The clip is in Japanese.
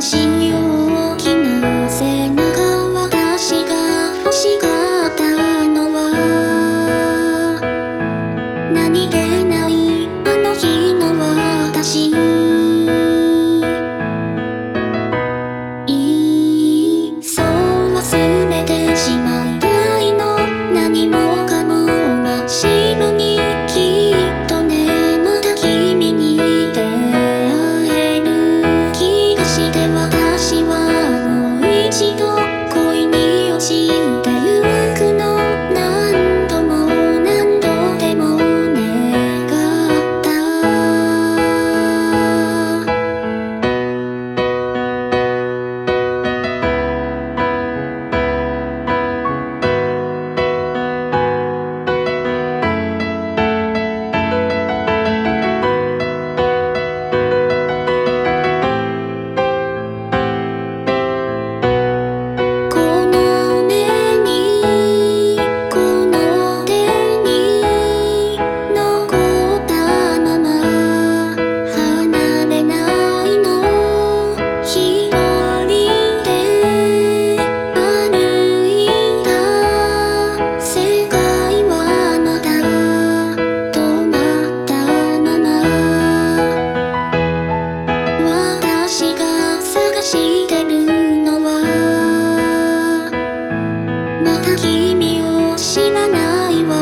心。如して私君を知らないわ